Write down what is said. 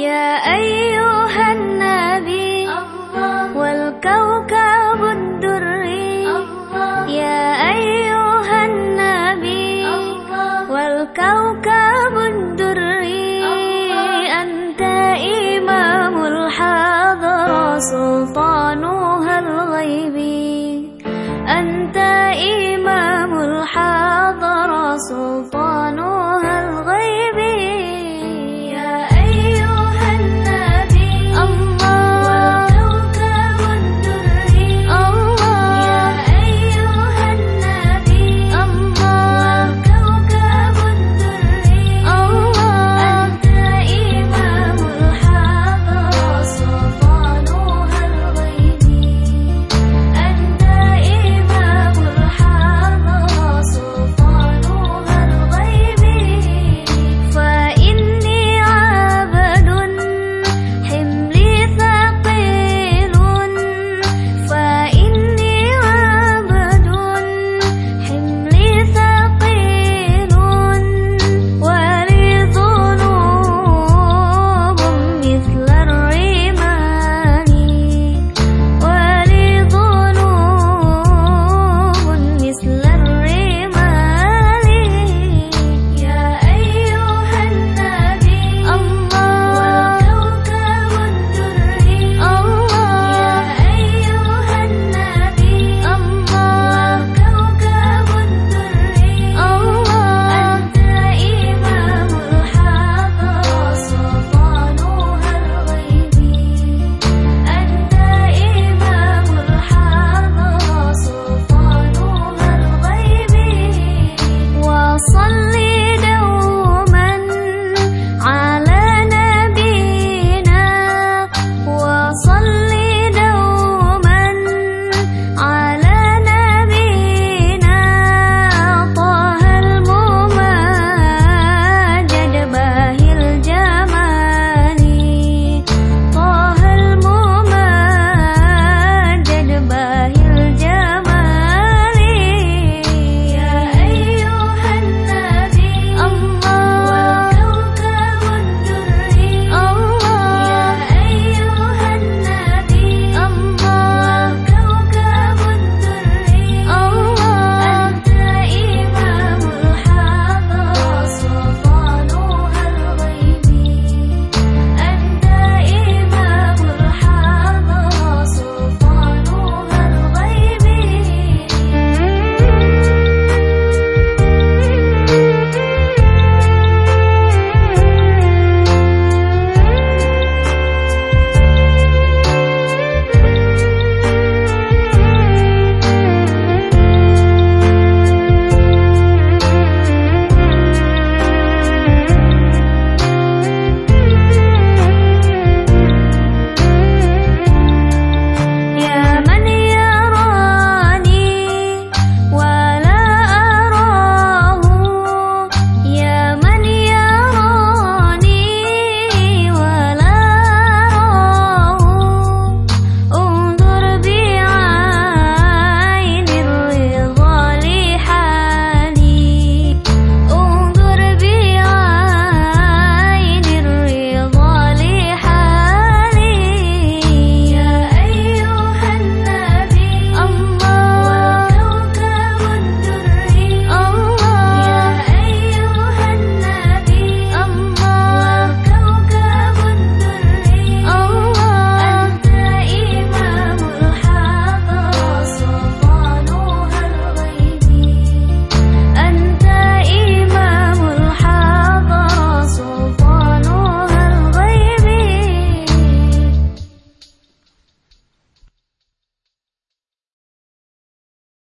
يا أيها النبي والكوكب